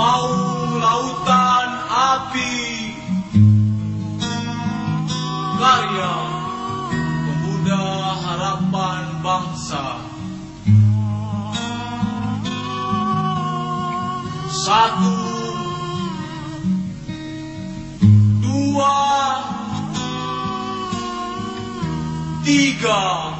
mau lautan api. Karya pemuda harapan bangsa. Satu dua tiga.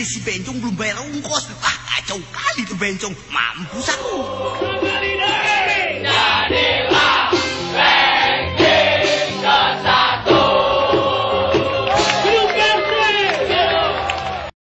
Tadi si Bencong belum bayar ongkos. Wah, kacau kali tuh Bencong. Mampus aku.